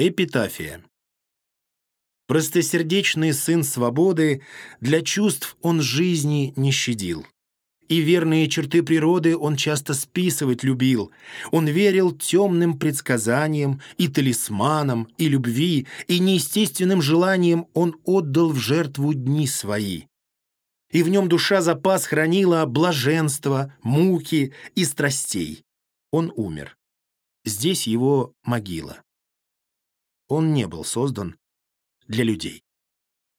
Эпитафия. Простосердечный сын свободы, для чувств он жизни не щадил. И верные черты природы он часто списывать любил. Он верил темным предсказаниям, и талисманам, и любви, и неестественным желаниям он отдал в жертву дни свои. И в нем душа запас хранила блаженства, муки и страстей. Он умер. Здесь его могила. Он не был создан для людей.